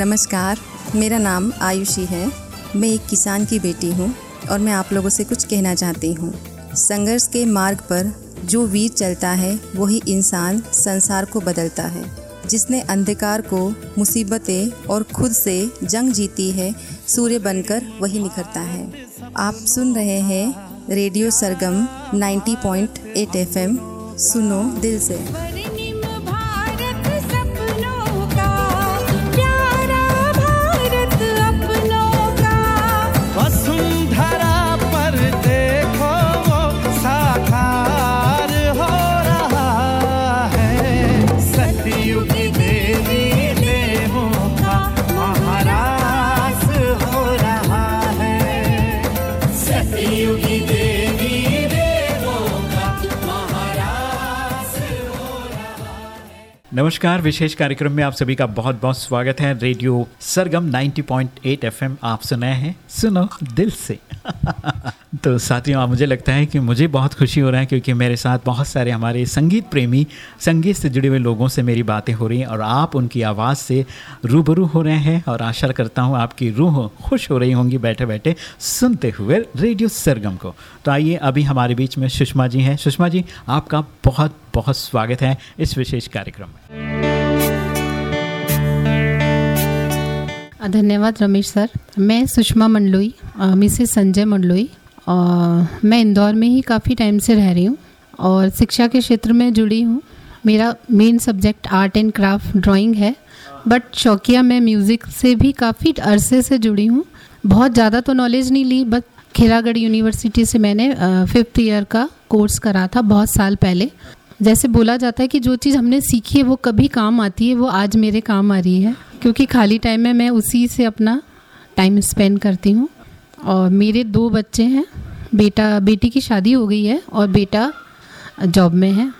नमस्कार, मेरा नाम आयुषी है। मैं एक किसान की बेटी हूँ और मैं आप लोगों से कुछ कहना चाहती हूँ। संघर्ष के मार्ग पर जो वीर चलता है, वही इंसान संसार को बदलता है। जिसने अंधकार को, मुसीबतें और खुद से जंग जीती है, सूर्य बनकर वही निखरता है। आप सुन रहे हैं रेडियो सरगम 90.8 एफएम सुनो दिल से। नमस्कार, विशेष कार्यक्रम में आप सभी का बहुत बहुत स्वागत है। रेडियो सरगम 90.8 एफएम, आप सुनाए हैं। सुनो दिल से। तो साथियों मुझे लगता है कि मुझे बहुत खुशी हो रहा है क्योंकि मेरे साथ बहुत सारे हमारे संगीत प्रेमी, संगीत से जुड़े हुए लोगों से मेरी बातें हो रही हैं और आप उनकी आवाज़ से रूबरू हो रहे हैं और आशा करता हूँ आपकी रूह खुश हो रही होंगी बैठे बैठे सुनते हुए रेडियो सरगम को। तो आइए, अभी हमारे बीच में सुषमा जी हैं। सुषमा जी, आपका बहुत बहुत स्वागत है इस विशेष कार्यक्रम में। धन्यवाद रमेश सर। मैं सुषमा मंडलोई मिसेस संजय मंडलोई और मैं इंदौर में ही काफ़ी टाइम से रह रही हूँ और शिक्षा के क्षेत्र में जुड़ी हूँ। मेरा main subject art and craft drawing है बट शौकिया मैं म्यूज़िक से भी काफ़ी अरसे से जुड़ी हूँ। बहुत ज़्यादा तो नॉलेज नहीं ली बट खिलागढ़ यूनिवर्सिटी से मैंने फिफ्थ ईयर का कोर्स करा था बहुत साल पहले। जैसे बोला जाता है कि जो चीज़ हमने सीखी है वो कभी काम आती है, वो आज मेरे काम आ रही है, क्योंकि खाली टाइम में मैं उसी से अपना टाइम स्पेंड करती हूँ। और मेरे दो बच्चे हैं। बेटा, बेटी की शादी हो गई है और बेटा जॉब में है।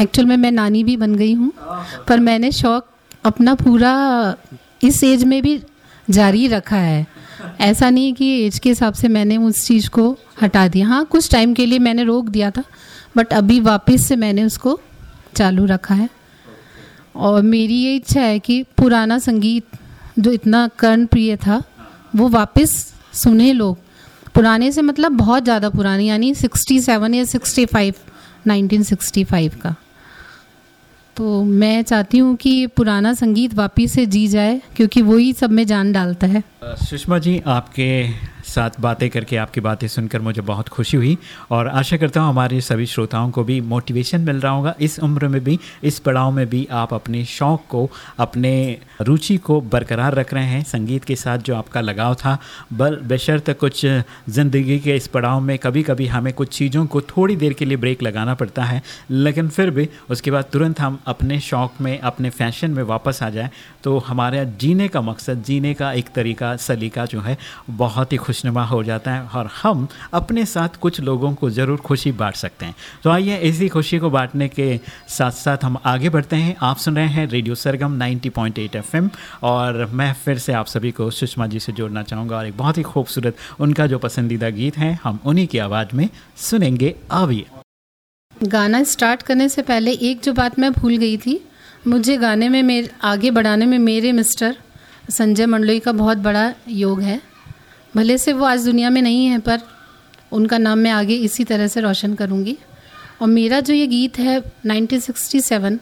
एक्चुअल में मैं नानी भी बन गई हूँ, पर मैंने शौक अपना पूरा इस एज में भी जारी रखा है। ऐसा नहीं कि एज के हिसाब से मैंने उस चीज़ को हटा दिया। हाँ कुछ टाइम के लिए मैंने रोक दिया था बट अभी वापस से मैंने उसको चालू रखा है। और मेरी ये इच्छा है कि पुराना संगीत जो इतना कर्ण प्रिय था, वो वापस सुने लोग। पुराने से मतलब बहुत ज़्यादा पुराने, यानी 67 या 65 1965 का। तो मैं चाहती हूँ कि पुराना संगीत वापिस से जी जाए, क्योंकि वही सब में जान डालता है। सुषमा जी, आपके साथ बातें करके आपकी बातें सुनकर मुझे बहुत खुशी हुई और आशा करता हूँ हमारे सभी श्रोताओं को भी मोटिवेशन मिल रहा होगा। इस उम्र में भी, इस पड़ाव में भी आप अपने शौक़ को, अपने रुचि को बरकरार रख रहे हैं। संगीत के साथ जो आपका लगाव था, बल, बेशर्त कुछ ज़िंदगी के इस पड़ाव में कभी कभी हमें कुछ चीज़ों को थोड़ी देर के लिए ब्रेक लगाना पड़ता है, लेकिन फिर भी उसके बाद तुरंत हम अपने शौक़ में, अपने फ़ैशन में वापस आ जाएँ। तो हमारा जीने का मकसद, जीने का एक तरीका, सलीका जो है, बहुत ही खुशनुमा हो जाता है और हम अपने साथ कुछ लोगों को ज़रूर खुशी बांट सकते हैं। तो आइए इसी खुशी को बांटने के साथ साथ हम आगे बढ़ते हैं। आप सुन रहे हैं रेडियो सरगम 90.8 एफएम और मैं फिर से आप सभी को सुषमा जी से जोड़ना चाहूँगा और एक बहुत ही खूबसूरत उनका जो पसंदीदा गीत है, हम उन्हीं की आवाज़ में सुनेंगे। आविए गाना स्टार्ट करने से पहले एक जो बात मैं भूल गई थी, मुझे गाने में मेरे, आगे बढ़ाने में मेरे मिस्टर संजय मंडलोई का बहुत बड़ा योग है। भले से वो आज दुनिया में नहीं है, पर उनका नाम मैं आगे इसी तरह से रोशन करूँगी। और मेरा जो ये गीत है 1967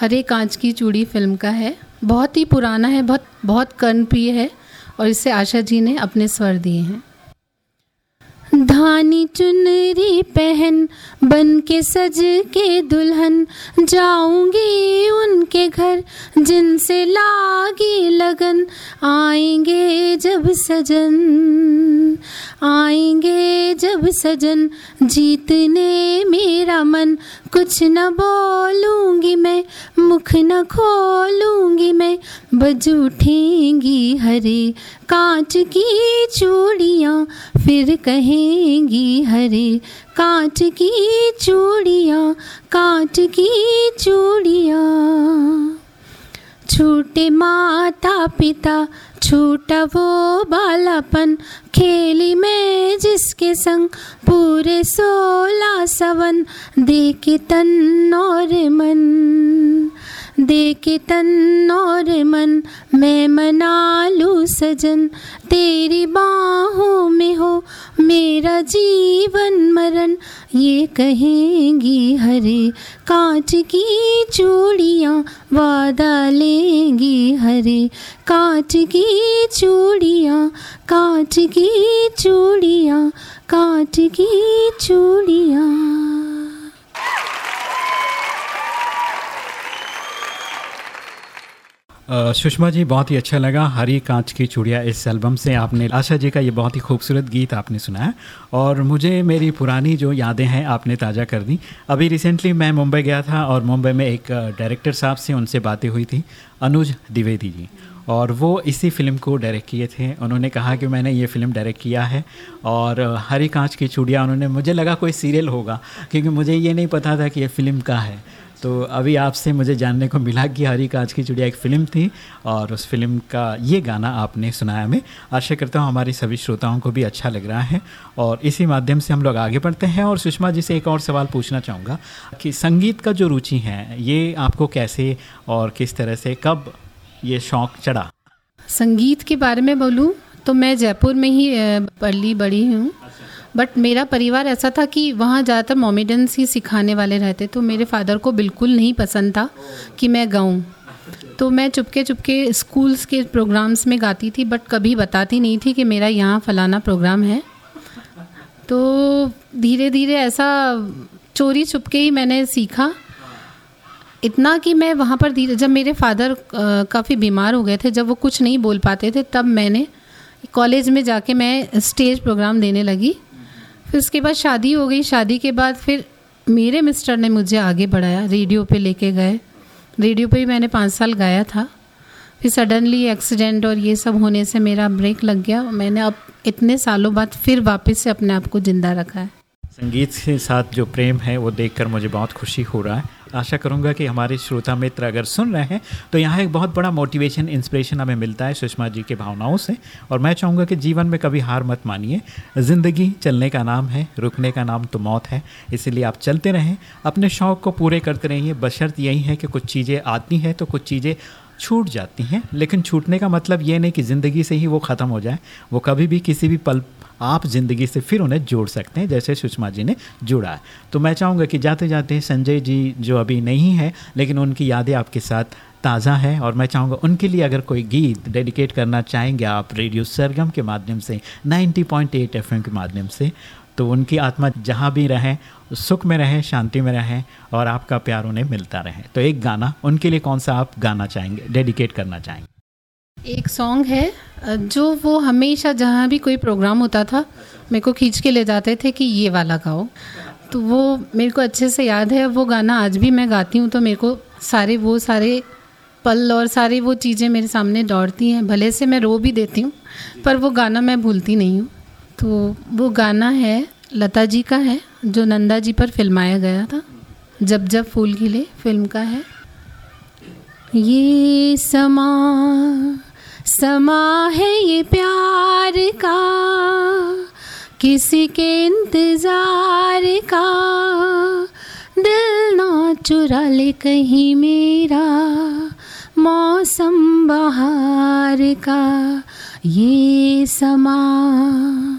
हरे कांच की चूड़ी फ़िल्म का है। बहुत ही पुराना है, बहुत बहुत कर्णप्रिय है, और इसे आशा जी ने अपने स्वर दिए हैं। धानी चुनरी पहन बन के सज के दुल्हन। जाऊँगी उनके घर, जिनसे लागी लगन। आएँगे जब सजन। जब सजन जीतने मेरा मन। कुछ न बोलूँगी मैं, मुख न खोलूँगी मैं। बज उठेंगी हरे कांच की चूड़ियाँ, फिर कहेंगी हरे कांच की चूड़ियाँ, कांच की चूड़ियाँ। छूटे माता पिता छूटा वो बालापन, खेली मैं जिसके संग पूरे सोला सवन दे के तन और मन। दे के तन और मन, मैं मना लूँ सजन। तेरी बाहों में हो मेरा जीवन मरण। ये कहेंगी हरे, कांच की चूड़ियाँ वादा लेंगी हरे। कांच की चूड़ियाँ, कांच की चूड़ियाँ, कांच की चूड़ियाँ। सुषमा जी, बहुत ही अच्छा लगा। हरी कांच की चूड़िया इस एल्बम से आपने, आशा जी का ये बहुत ही खूबसूरत गीत आपने सुनाया और मुझे मेरी पुरानी जो यादें हैं आपने ताज़ा कर दी। अभी रिसेंटली मैं मुंबई गया था और मुंबई में एक डायरेक्टर साहब से उनसे बातें हुई थी, अनुज द्विवेदी जी। और वो इसी फ़िल्म को डायरेक्ट किए थे। उन्होंने कहा कि मैंने ये फ़िल्म डायरेक्ट किया है और हरी कांच की चूड़िया उन्होंने, मुझे लगा कोई सीरियल होगा, क्योंकि मुझे ये नहीं पता था कि ये फ़िल्म का है। तो अभी आपसे मुझे जानने को मिला कि हरी कांच की चुड़िया एक फ़िल्म थी और उस फ़िल्म का ये गाना आपने सुनाया हमें। आशा करता हूँ हमारे सभी श्रोताओं को भी अच्छा लग रहा है और इसी माध्यम से हम लोग आगे बढ़ते हैं और सुषमा जी से एक और सवाल पूछना चाहूँगा कि संगीत का जो रुचि है, ये आपको कैसे और किस तरह से, कब ये शौक़ चढ़ा? संगीत के बारे में बोलूँ तो मैं जयपुर में ही पली बड़ी हूँ। बट मेरा परिवार ऐसा था कि वहाँ ज़्यादातर मोमेडियंस ही सिखाने वाले रहते तो मेरे फादर को बिल्कुल नहीं पसंद था कि मैं गाऊँ। तो मैं चुपके चुपके स्कूल्स के प्रोग्राम्स में गाती थी बट कभी बताती नहीं थी कि मेरा यहाँ फलाना प्रोग्राम है। तो धीरे धीरे ऐसा चोरी छुपके ही मैंने सीखा। इतना कि मैं वहाँ पर धीरे, जब मेरे फादर काफ़ी बीमार हो गए थे, जब वो कुछ नहीं बोल पाते थे, तब मैंने कॉलेज में जाके मैं स्टेज प्रोग्राम देने लगी। फिर उसके बाद शादी हो गई। शादी के बाद फिर मेरे मिस्टर ने मुझे आगे बढ़ाया, रेडियो पे लेके गए। रेडियो पे ही मैंने पाँच साल गाया था। फिर सडनली एक्सीडेंट और ये सब होने से मेरा ब्रेक लग गया। मैंने अब इतने सालों बाद फिर वापस से अपने आप को ज़िंदा रखा है। संगीत के साथ जो प्रेम है, वो देखकर मुझे बहुत खुशी हो रहा है। आशा करूँगा कि हमारे श्रोता मित्र अगर सुन रहे हैं तो यहाँ एक बहुत बड़ा मोटिवेशन इंस्पिरेशन हमें मिलता है सुषमा जी के भावनाओं से। और मैं चाहूँगा कि जीवन में कभी हार मत मानिए। ज़िंदगी चलने का नाम है, रुकने का नाम तो मौत है। इसीलिए आप चलते रहें, अपने शौक़ को पूरे करते रहिए। बशर्त यही है कि कुछ चीज़ें आती हैं तो कुछ चीज़ें छूट जाती हैं, लेकिन छूटने का मतलब ये नहीं कि ज़िंदगी से ही वो ख़त्म हो जाए। वो कभी भी किसी भी पल आप ज़िंदगी से फिर उन्हें जोड़ सकते हैं, जैसे सुषमा जी ने जोड़ा है। तो मैं चाहूँगा कि जाते जाते संजय जी जो अभी नहीं है, लेकिन उनकी यादें आपके साथ ताज़ा है, और मैं चाहूँगा उनके लिए अगर कोई गीत डेडिकेट करना चाहेंगे आप रेडियो सरगम के माध्यम से 90.8 पॉइंट के माध्यम से तो उनकी आत्मा जहाँ भी रहे, सुख में रहे, शांति में रहे और आपका प्यार उन्हें मिलता रहे। तो एक गाना, उनके लिए कौन सा आप गाना चाहेंगे, डेडिकेट करना चाहेंगे? एक सॉन्ग है, जो वो हमेशा जहाँ भी कोई प्रोग्राम होता था, मेरे को खींच के ले जाते थे कि ये वाला गाओ। तो वो मेरे को अच्छे से याद है, वो गाना आज भी मैं गाती हूँ तो मेरे को सारे, वो सारे पल और सारी वो चीज़ें मेरे सामने दौड़ती हैं। भले से मैं रो भी देती हूँ, पर वो गाना मैं भूलती नहीं हूँ। तो वो गाना है, लता जी का है, जो नंदा जी पर फिल्माया गया था। जब जब फूल खिले, फ़िल्म का है। ये समा समा है ये प्यार का, किसी के इंतज़ार का। दिल ना चुरा ले कहीं मेरा, मौसम बहार का। ये समा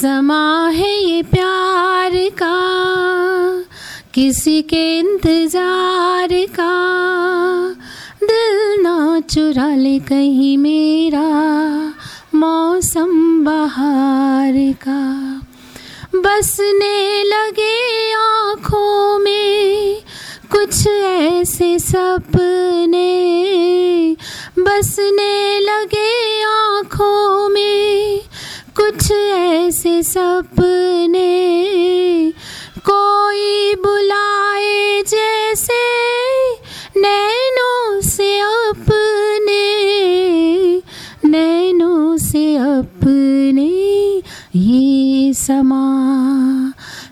समा है ये प्यार का, किसी के इंतज़ार का। दिल ना चुरा ले कहीं मेरा, मौसम बहार का। बसने लगे आँखों में कुछ ऐसे सपने। बसने लगे आँखों कुछ ऐसे सपने कोई बुलाए जैसे नैनों से अपने, नैनों से अपने ये समा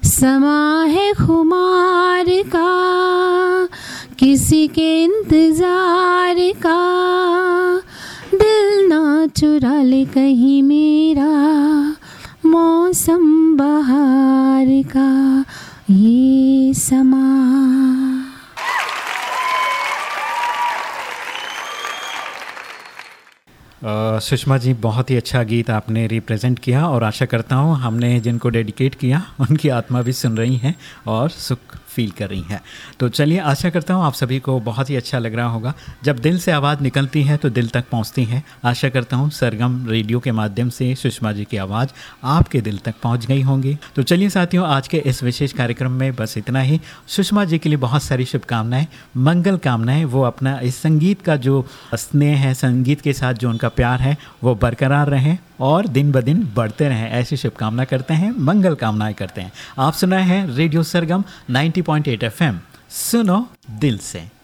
समा है खुमार का, किसी के इंतज़ार का। चुरा ले कहीं मेरा, मौसम बहार का ये समा। सुषमा जी, बहुत ही अच्छा गीत आपने रिप्रेजेंट किया और आशा करता हूँ हमने जिनको डेडिकेट किया, उनकी आत्मा भी सुन रही हैं और सुख फील कर रही हैं। तो चलिए, आशा करता हूँ आप सभी को बहुत ही अच्छा लग रहा होगा। जब दिल से आवाज़ निकलती है तो दिल तक पहुँचती है। आशा करता हूँ सरगम रेडियो के माध्यम से सुषमा जी की आवाज़ आपके दिल तक पहुँच गई होंगी। तो चलिए साथियों, आज के इस विशेष कार्यक्रम में बस इतना ही। सुषमा जी के लिए बहुत सारी शुभकामनाएँ, मंगल कामनाएँ, वो अपना इस संगीत का जो स्नेह है, संगीत के साथ जो उनका प्यार है, वो बरकरार रहे और दिन ब दिन बढ़ते रहें। ऐसी शुभकामना करते हैं, मंगल कामनाएँ करते हैं। आप सुनाए हैं रेडियो सरगम 90.8 एफएम सुनो दिल से।